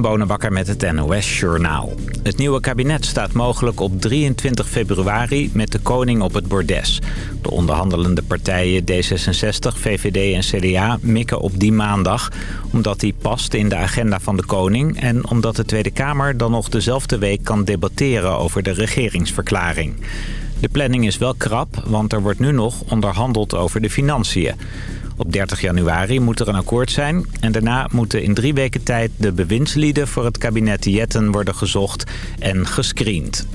Bonenbakker met het NOS Journaal. Het nieuwe kabinet staat mogelijk op 23 februari met de koning op het bordes. De onderhandelende partijen D66, VVD en CDA mikken op die maandag... omdat die past in de agenda van de koning... en omdat de Tweede Kamer dan nog dezelfde week kan debatteren over de regeringsverklaring. De planning is wel krap, want er wordt nu nog onderhandeld over de financiën. Op 30 januari moet er een akkoord zijn en daarna moeten in drie weken tijd de bewindslieden voor het kabinet Jetten worden gezocht en gescreend.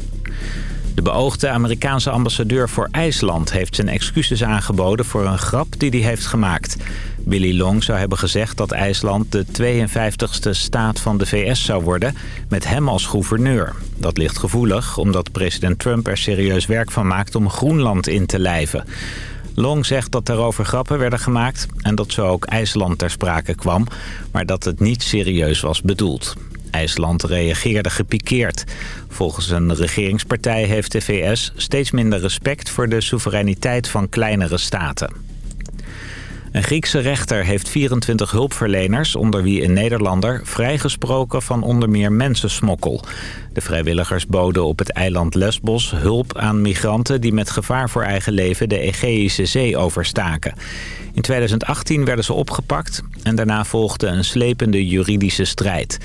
De beoogde Amerikaanse ambassadeur voor IJsland heeft zijn excuses aangeboden voor een grap die hij heeft gemaakt. Billy Long zou hebben gezegd dat IJsland de 52ste staat van de VS zou worden, met hem als gouverneur. Dat ligt gevoelig, omdat president Trump er serieus werk van maakt om Groenland in te lijven. Long zegt dat daarover grappen werden gemaakt en dat zo ook IJsland ter sprake kwam, maar dat het niet serieus was bedoeld. IJsland reageerde gepikeerd. Volgens een regeringspartij heeft de VS steeds minder respect voor de soevereiniteit van kleinere staten. Een Griekse rechter heeft 24 hulpverleners, onder wie een Nederlander, vrijgesproken van onder meer mensensmokkel. De vrijwilligers boden op het eiland Lesbos hulp aan migranten die met gevaar voor eigen leven de Egeïsche Zee overstaken. In 2018 werden ze opgepakt en daarna volgde een slepende juridische strijd.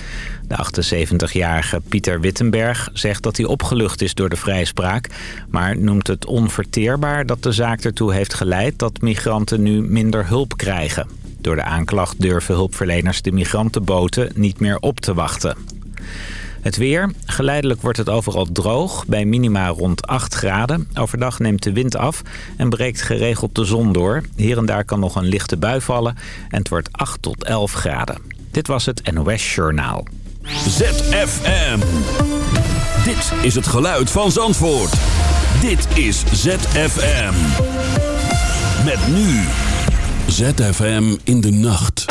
De 78-jarige Pieter Wittenberg zegt dat hij opgelucht is door de vrijspraak... maar noemt het onverteerbaar dat de zaak ertoe heeft geleid dat migranten nu minder hulp krijgen. Door de aanklacht durven hulpverleners de migrantenboten niet meer op te wachten. Het weer. Geleidelijk wordt het overal droog, bij minima rond 8 graden. Overdag neemt de wind af en breekt geregeld de zon door. Hier en daar kan nog een lichte bui vallen en het wordt 8 tot 11 graden. Dit was het NOS Journaal. ZFM. Dit is het geluid van Zandvoort. Dit is ZFM. Met nu. ZFM in de nacht.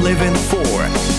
Living for.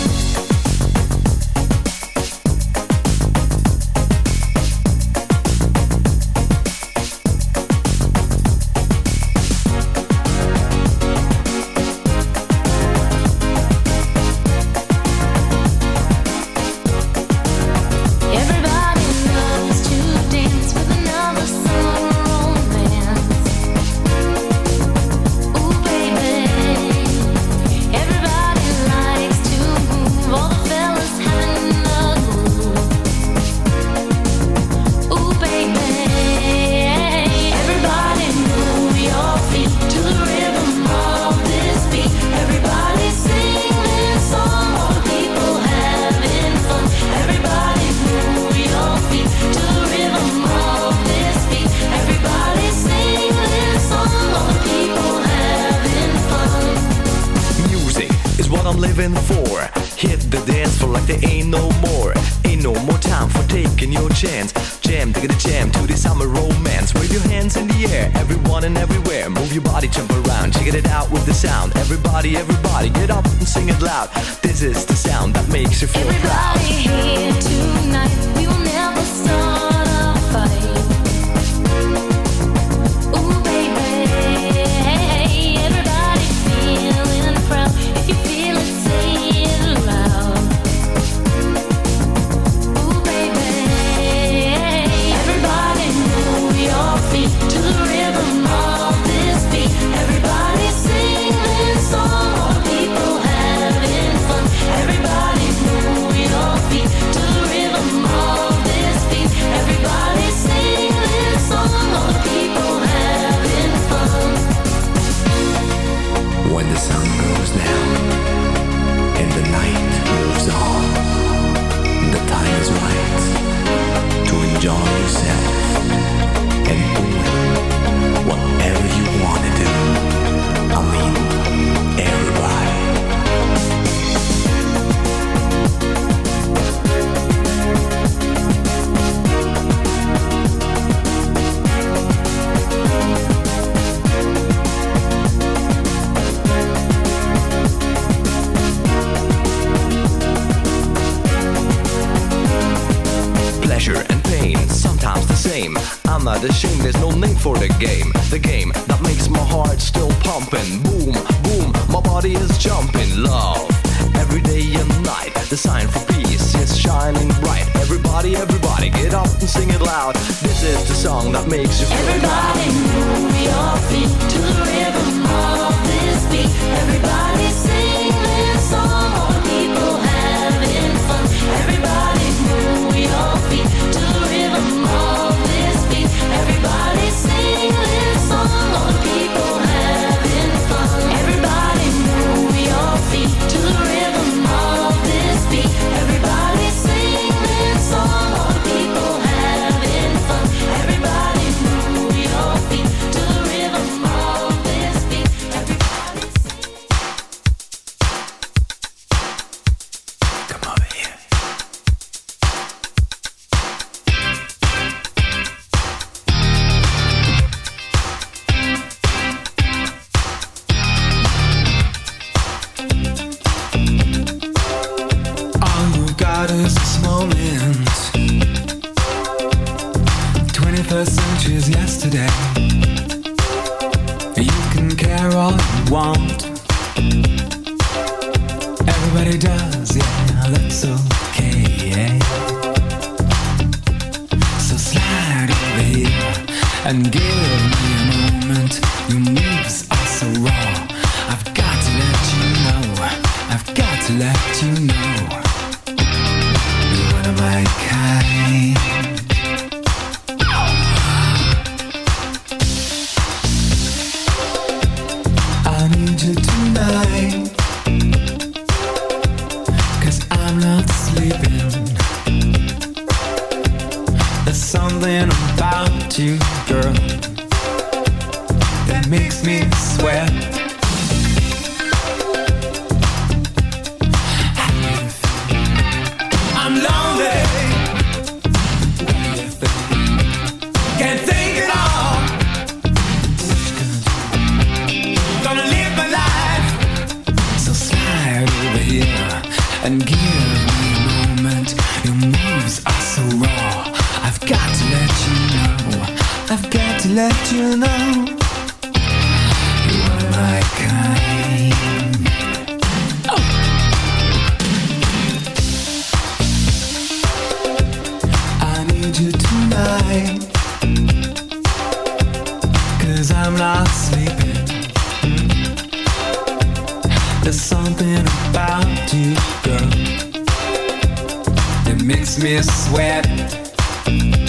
Makes me sweat.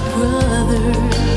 brother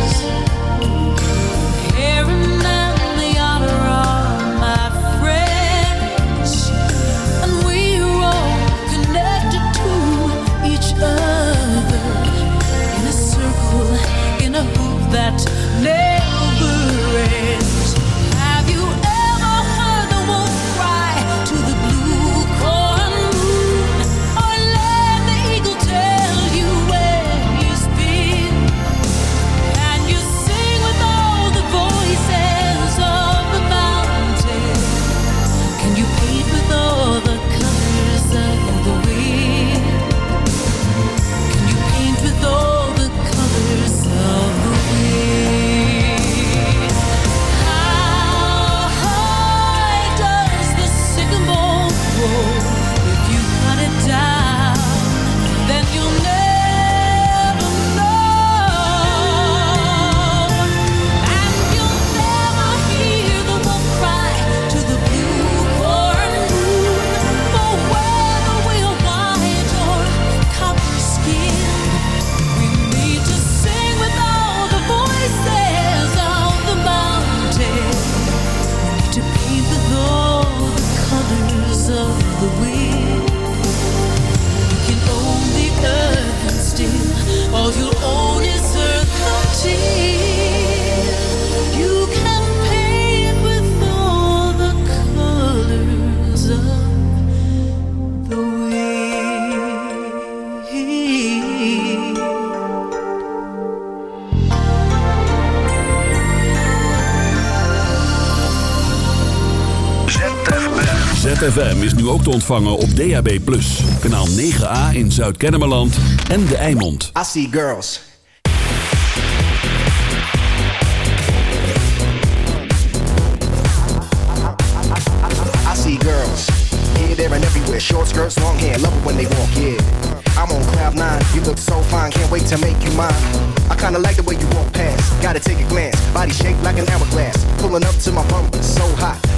ZFM is nu ook te ontvangen op DAB+. Kanaal 9A in Zuid-Kennemerland en De Eimond. I see girls. I see girls. Here, there and everywhere. Short skirts, long hair. Love it when they walk, yeah. I'm on cloud nine. You look so fine, can't wait to make you mine. I kinda like the way you walk past. Gotta take a glance, body shaped like an hourglass. Pulling up to my bumper, so hot.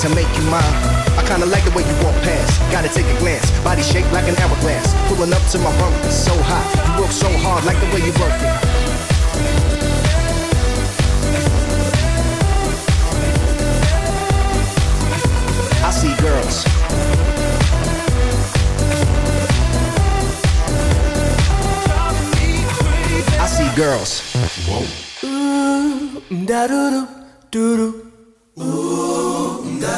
To make you mine. I kinda like the way you walk past. Gotta take a glance, body shaped like an hourglass. Pulling up to my bumper, so hot. You work so hard, like the way you work it. I see girls. I see girls.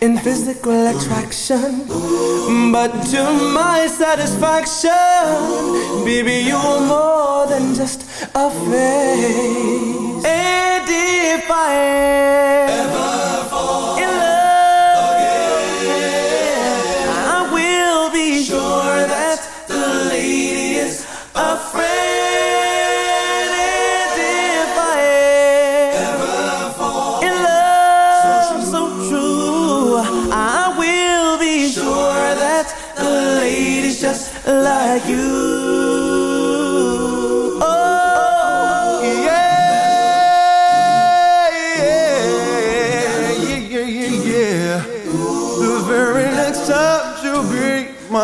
in physical attraction. But to my satisfaction, baby, you are more than just a face. And if I ever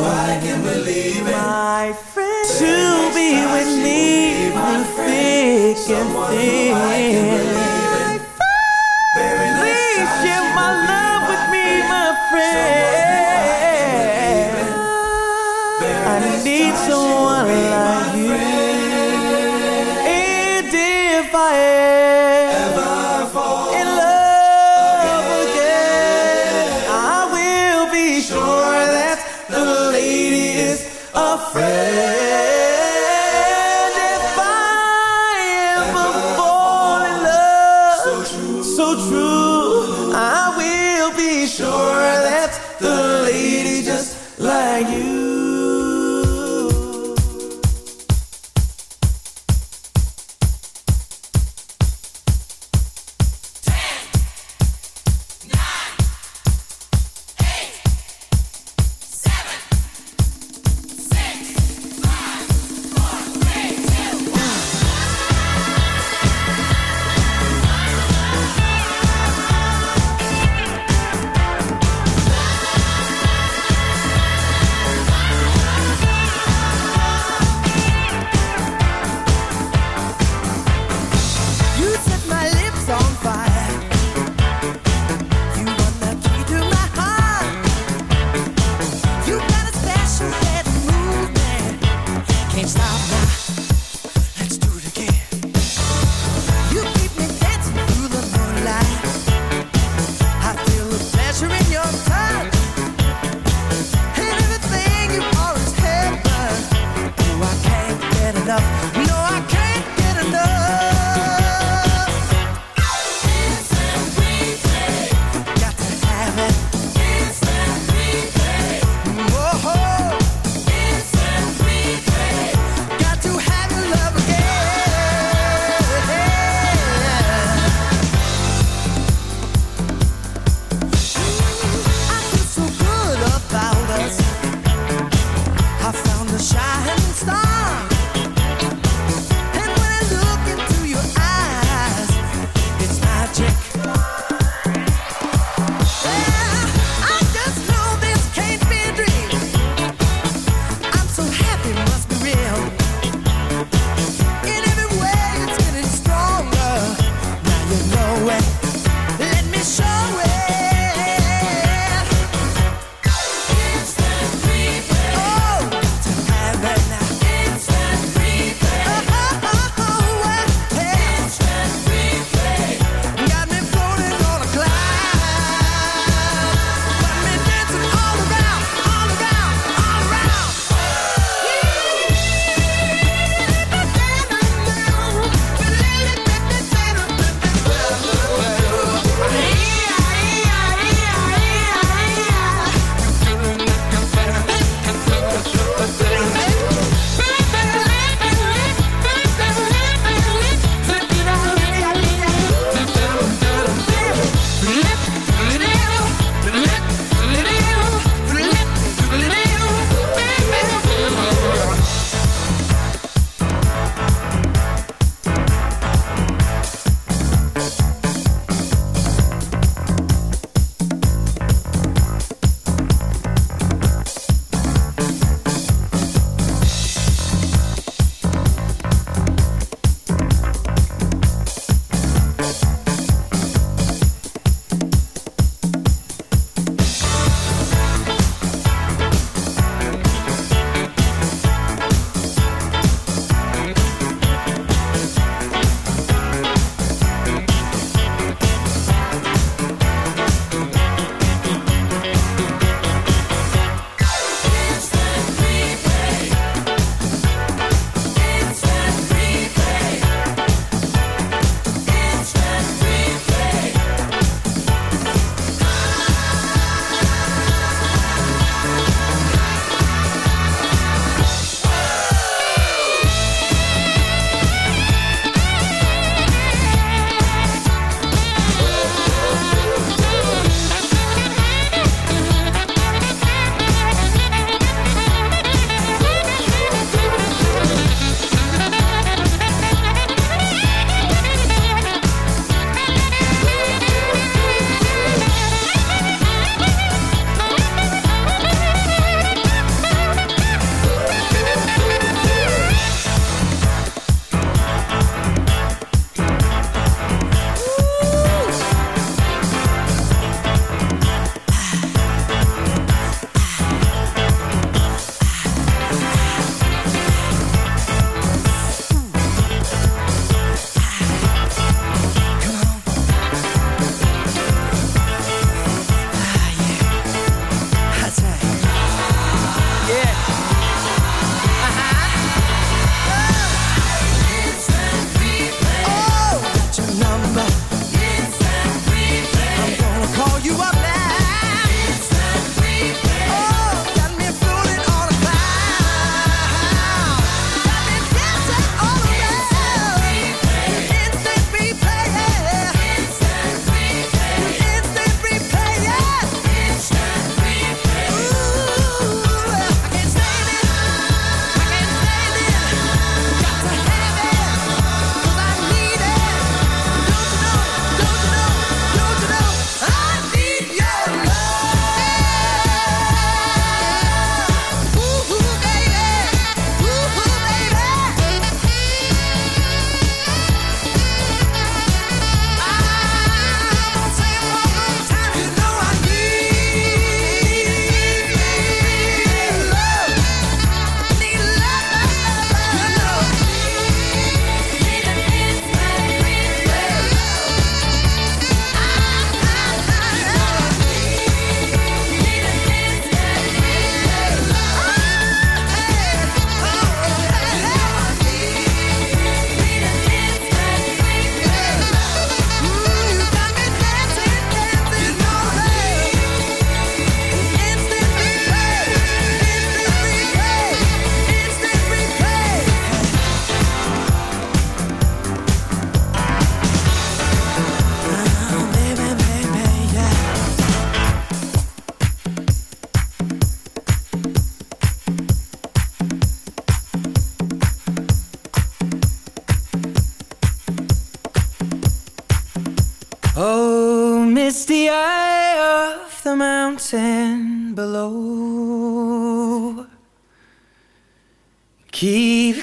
my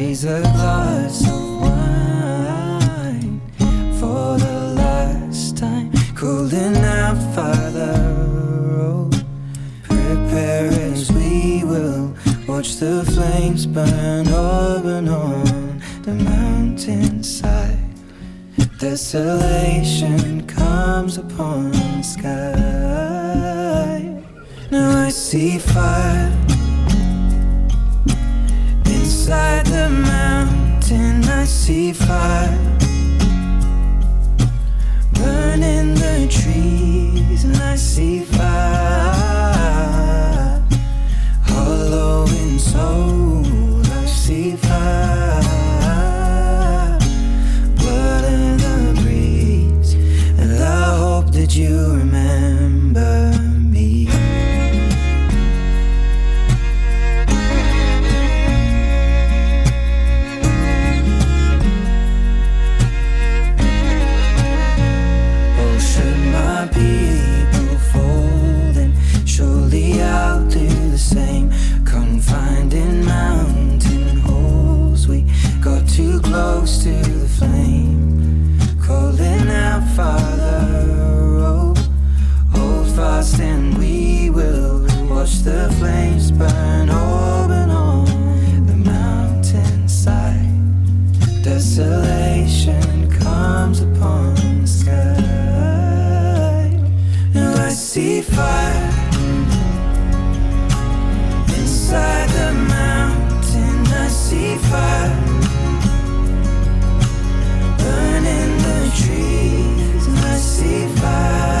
Raise a glass of wine for the last time. Calling out, Father, oh, prepare as we will watch the flames burn over and on the mountainside. Desolation comes upon the sky. Now I see fire I see fire burning the trees, and I see fire hollow in inside the mountain. I see fire burning the trees. I see fire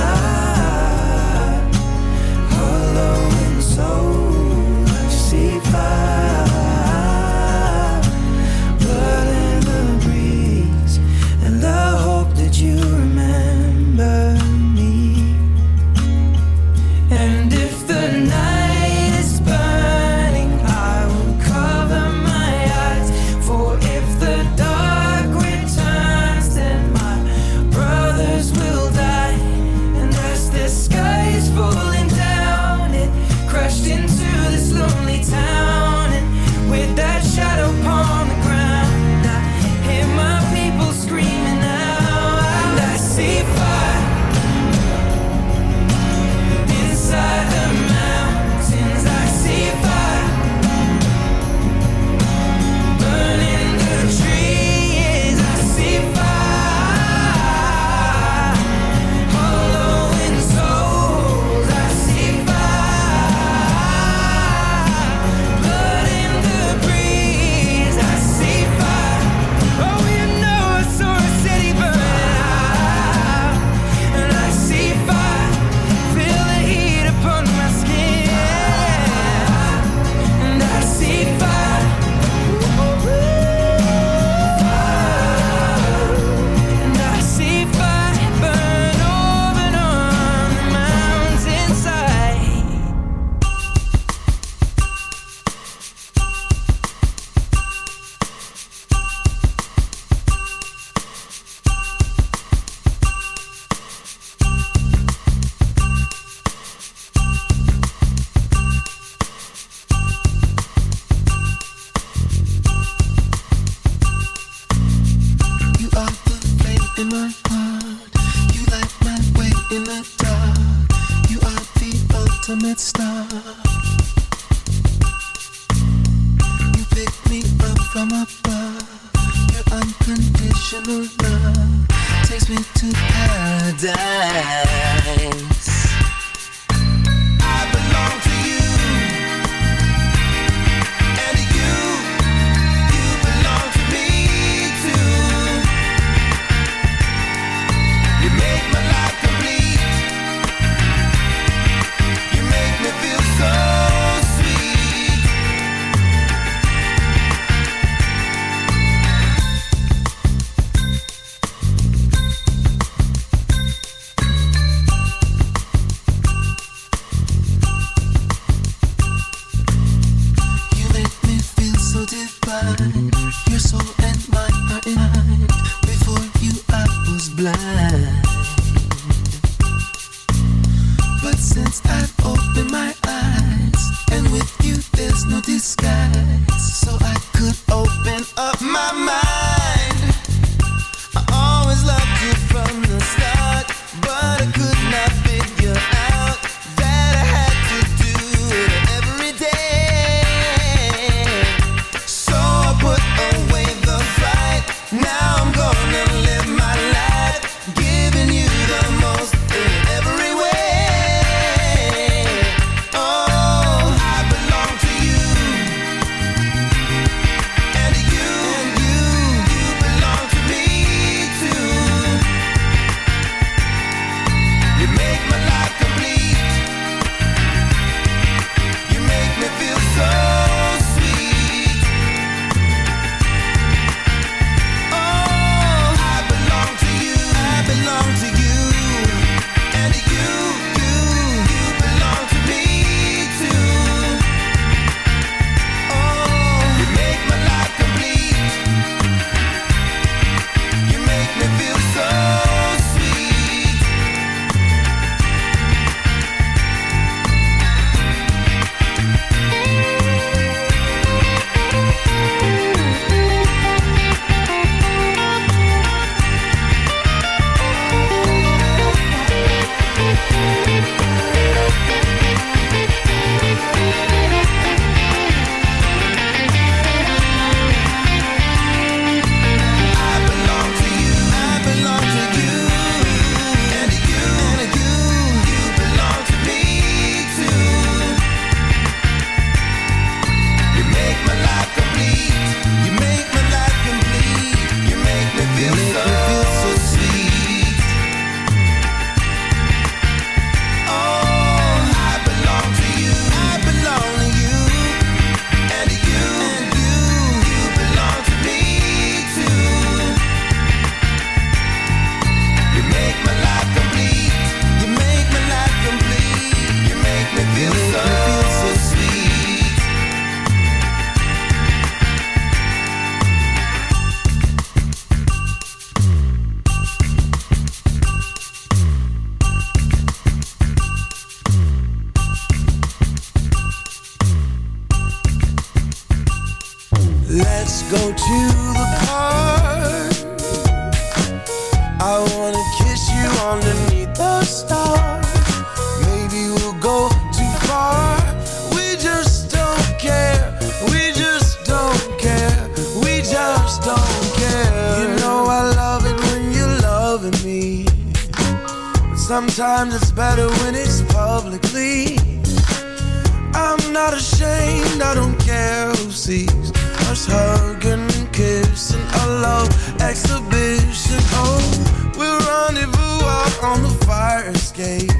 solo exhibition. Oh, we'll rendezvous out on the fire escape.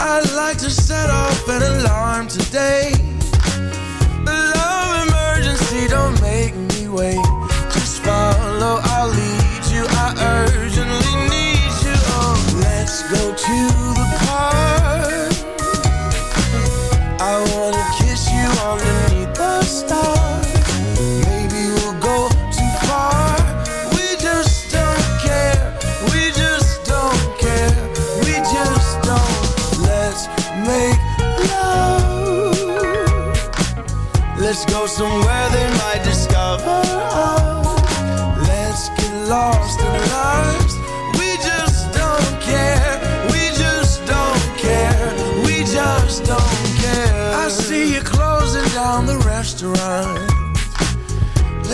I'd like to set off an alarm today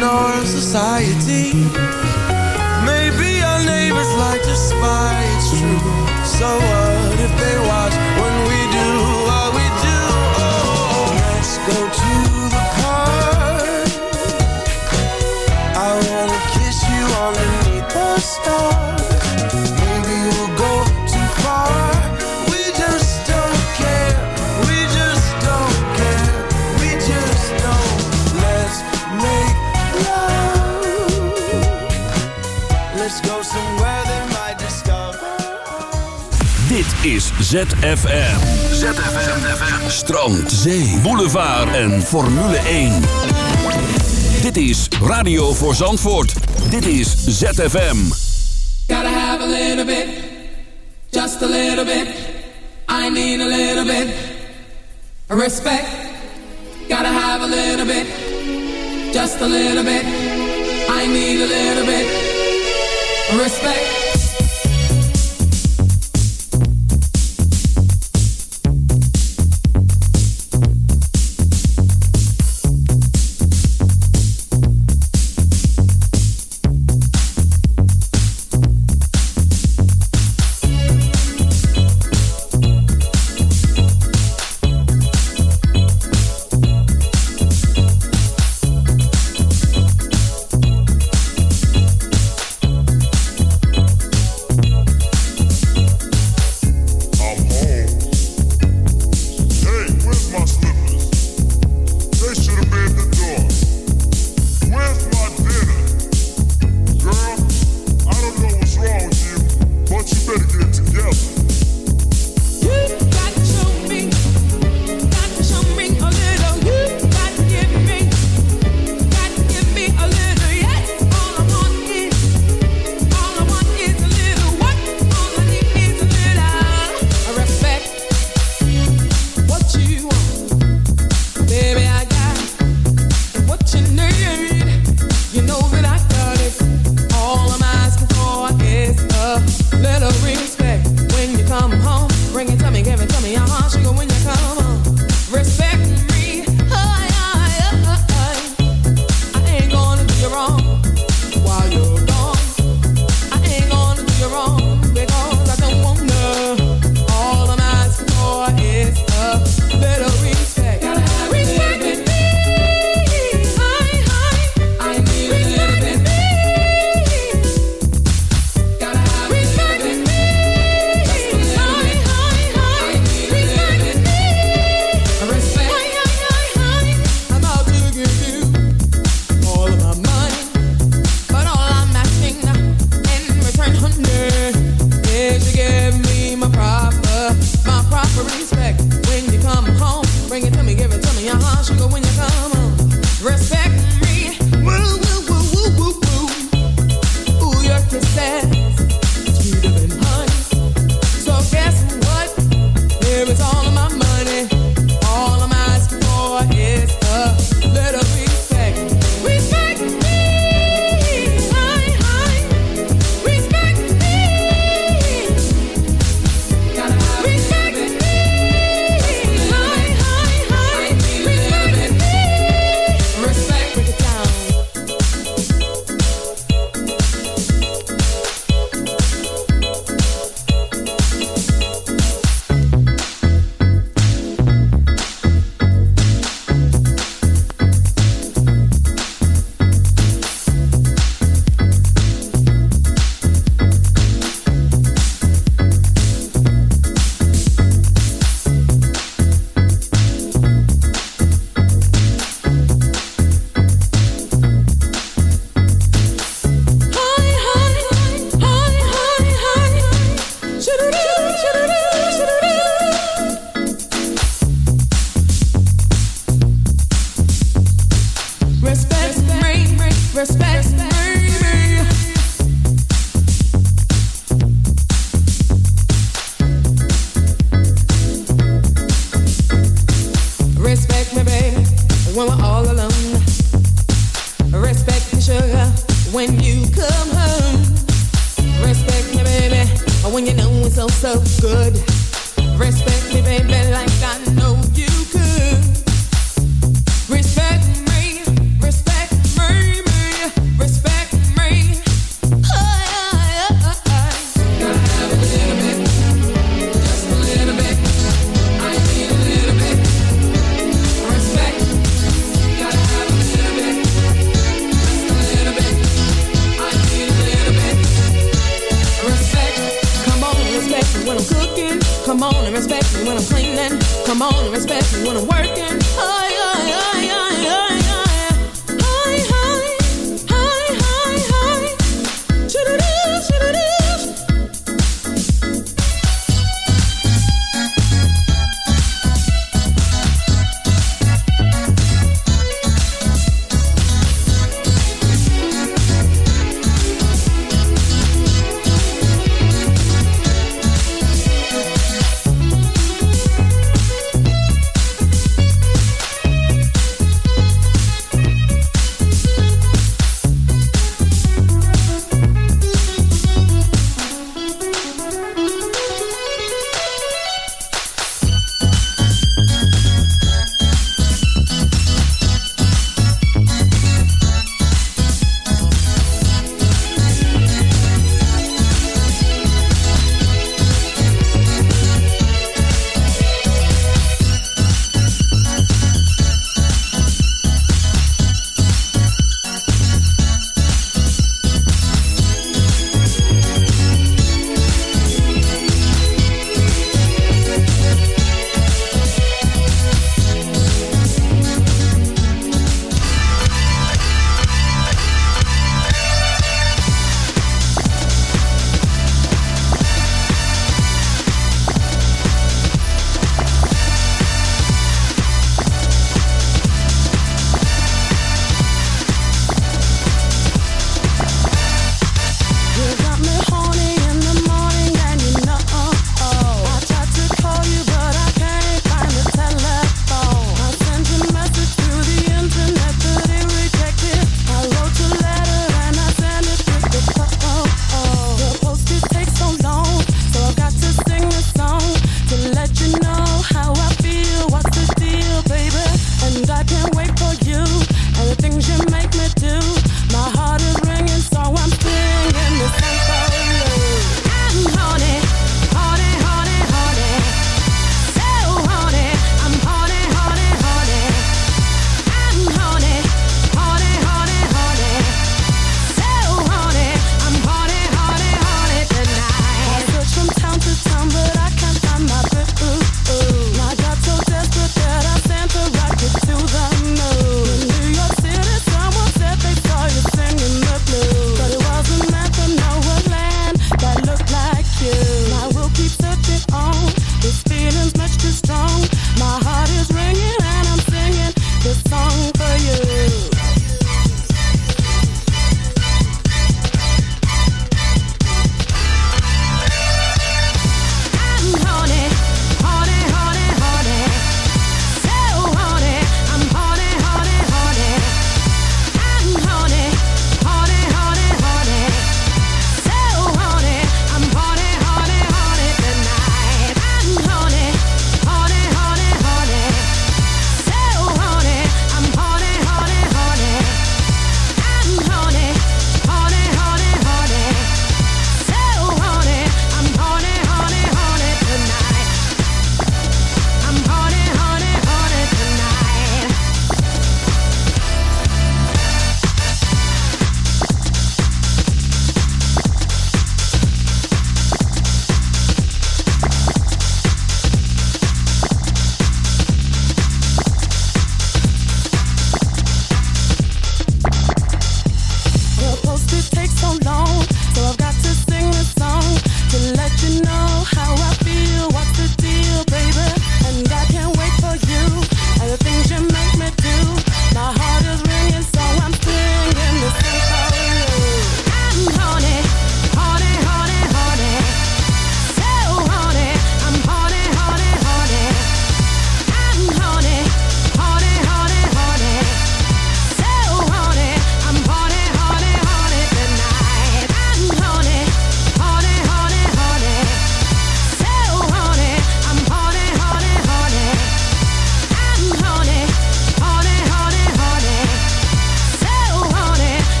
Ignore society. Is ZFM. ZFM. Strand, zee, boulevard en Formule 1. Dit is Radio voor Zandvoort. Dit is ZFM. Gotta have a little bit, just a little bit. I need a little bit respect. Gotta have a little bit, just a little bit. I need a little bit respect.